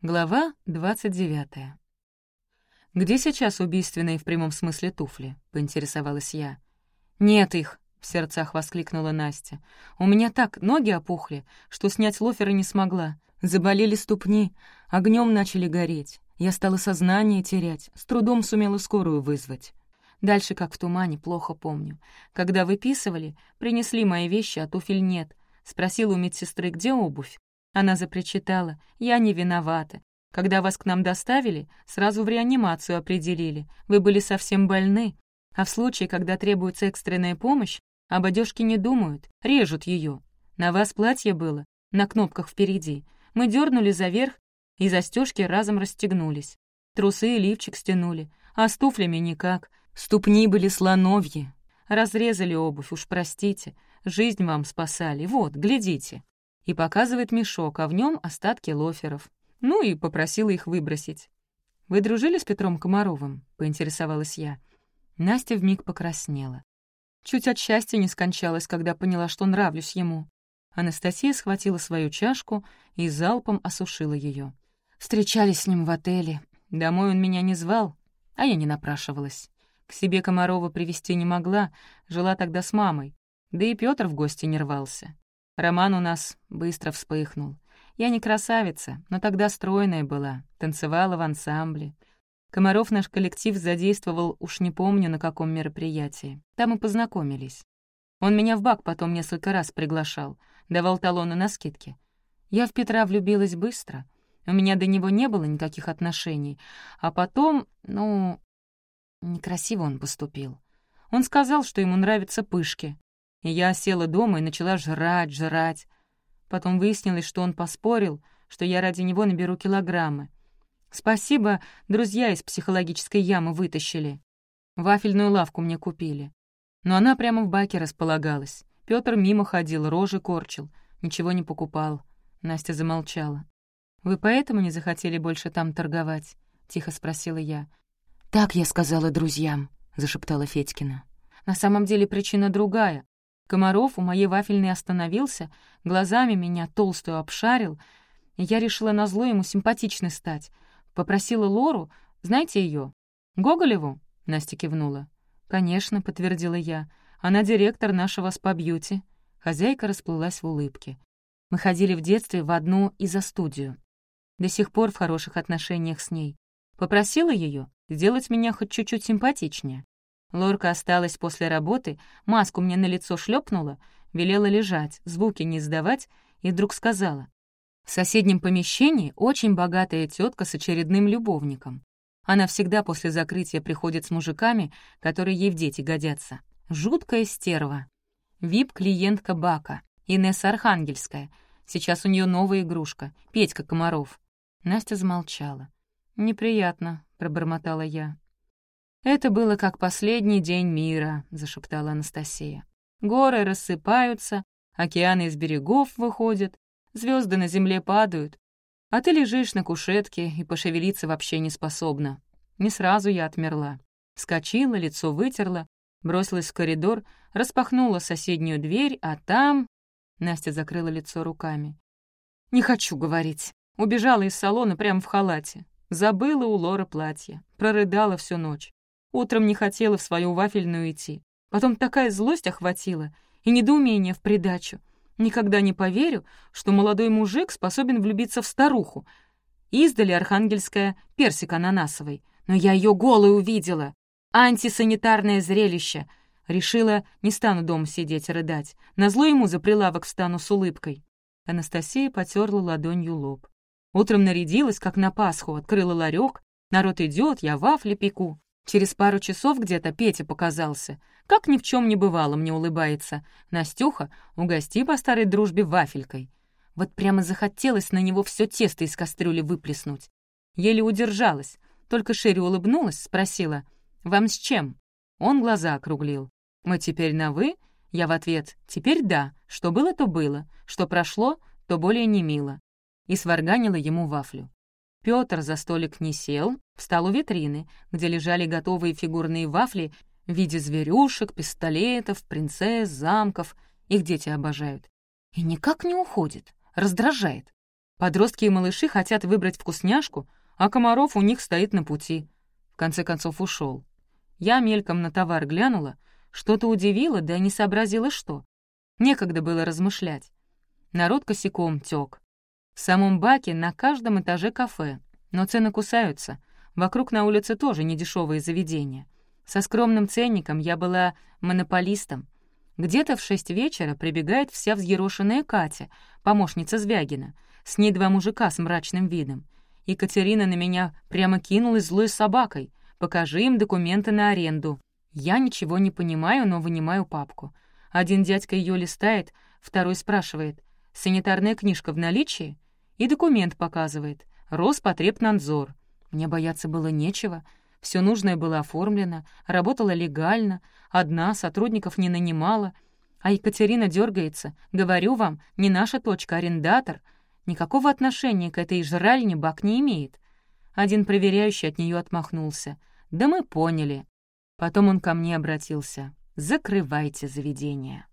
Глава 29. «Где сейчас убийственные в прямом смысле туфли?» — поинтересовалась я. «Нет их!» — в сердцах воскликнула Настя. «У меня так ноги опухли, что снять лоферы не смогла. Заболели ступни, огнем начали гореть. Я стала сознание терять, с трудом сумела скорую вызвать. Дальше, как в тумане, плохо помню. Когда выписывали, принесли мои вещи, а туфель нет. Спросила у медсестры, где обувь. Она запричитала. «Я не виновата. Когда вас к нам доставили, сразу в реанимацию определили. Вы были совсем больны. А в случае, когда требуется экстренная помощь, об одежке не думают, режут ее. На вас платье было, на кнопках впереди. Мы дернули за верх, и застежки разом расстегнулись. Трусы и лифчик стянули, а с туфлями никак. Ступни были слоновьи. Разрезали обувь, уж простите. Жизнь вам спасали. Вот, глядите и показывает мешок, а в нем остатки лоферов. Ну и попросила их выбросить. «Вы дружили с Петром Комаровым?» — поинтересовалась я. Настя вмиг покраснела. Чуть от счастья не скончалась, когда поняла, что нравлюсь ему. Анастасия схватила свою чашку и залпом осушила ее. Встречались с ним в отеле. Домой он меня не звал, а я не напрашивалась. К себе Комарова привести не могла, жила тогда с мамой. Да и Пётр в гости не рвался. Роман у нас быстро вспыхнул. Я не красавица, но тогда стройная была, танцевала в ансамбле. Комаров наш коллектив задействовал уж не помню на каком мероприятии. Там и познакомились. Он меня в бак потом несколько раз приглашал, давал талоны на скидки. Я в Петра влюбилась быстро. У меня до него не было никаких отношений. А потом, ну... Некрасиво он поступил. Он сказал, что ему нравятся пышки. Я села дома и начала жрать, жрать. Потом выяснилось, что он поспорил, что я ради него наберу килограммы. Спасибо, друзья из психологической ямы вытащили. Вафельную лавку мне купили. Но она прямо в баке располагалась. Пётр мимо ходил, рожи корчил, ничего не покупал. Настя замолчала. «Вы поэтому не захотели больше там торговать?» — тихо спросила я. «Так я сказала друзьям», — зашептала Федькина. «На самом деле причина другая. Комаров у моей вафельной остановился, глазами меня толстую обшарил, и я решила назло ему симпатичной стать. Попросила Лору, знаете ее? Гоголеву? Настя кивнула. «Конечно», — подтвердила я. «Она директор нашего спа-бьюти». Хозяйка расплылась в улыбке. Мы ходили в детстве в одну изо-студию. До сих пор в хороших отношениях с ней. Попросила ее сделать меня хоть чуть-чуть симпатичнее. Лорка осталась после работы, маску мне на лицо шлепнула, велела лежать, звуки не издавать, и вдруг сказала. В соседнем помещении очень богатая тетка с очередным любовником. Она всегда после закрытия приходит с мужиками, которые ей в дети годятся. Жуткая стерва. Вип-клиентка Бака, Инесса Архангельская. Сейчас у нее новая игрушка, Петька Комаров. Настя замолчала. «Неприятно», — пробормотала я. «Это было как последний день мира», — зашептала Анастасия. «Горы рассыпаются, океаны из берегов выходят, звезды на земле падают, а ты лежишь на кушетке и пошевелиться вообще не способна. Не сразу я отмерла. Вскочила, лицо вытерла, бросилась в коридор, распахнула соседнюю дверь, а там...» Настя закрыла лицо руками. «Не хочу говорить. Убежала из салона прямо в халате. Забыла у Лоры платье. Прорыдала всю ночь. Утром не хотела в свою вафельную идти. Потом такая злость охватила и недоумение в придачу. Никогда не поверю, что молодой мужик способен влюбиться в старуху. Издали архангельская персик ананасовый. Но я ее голой увидела. Антисанитарное зрелище. Решила, не стану дома сидеть рыдать. Назло ему за прилавок встану с улыбкой. Анастасия потерла ладонью лоб. Утром нарядилась, как на Пасху, открыла ларек. Народ идет, я вафли пеку. Через пару часов где-то Петя показался. Как ни в чем не бывало, мне улыбается. Настюха, угости по старой дружбе вафелькой. Вот прямо захотелось на него все тесто из кастрюли выплеснуть. Еле удержалась, только шире улыбнулась, спросила, «Вам с чем?» Он глаза округлил. «Мы теперь на «вы»?» Я в ответ, «Теперь да, что было, то было, что прошло, то более не мило». И сварганила ему вафлю. Пётр за столик не сел, встал у витрины, где лежали готовые фигурные вафли в виде зверюшек, пистолетов, принцесс, замков. Их дети обожают. И никак не уходит, раздражает. Подростки и малыши хотят выбрать вкусняшку, а Комаров у них стоит на пути. В конце концов ушел. Я мельком на товар глянула, что-то удивило, да не сообразила что. Некогда было размышлять. Народ косяком тёк. В самом баке на каждом этаже кафе, но цены кусаются. Вокруг на улице тоже недешевые заведения. Со скромным ценником я была монополистом. Где-то в шесть вечера прибегает вся взъерошенная Катя, помощница Звягина, с ней два мужика с мрачным видом. Екатерина на меня прямо кинулась злой собакой. «Покажи им документы на аренду». Я ничего не понимаю, но вынимаю папку. Один дядька ее листает, второй спрашивает, «Санитарная книжка в наличии?» И документ показывает, «Роспотребнадзор». Мне бояться было нечего, все нужное было оформлено, работала легально, одна, сотрудников не нанимала. А Екатерина дергается. Говорю вам, не наша точка, арендатор. Никакого отношения к этой жральне бак не имеет. Один проверяющий от нее отмахнулся. «Да мы поняли». Потом он ко мне обратился. «Закрывайте заведение».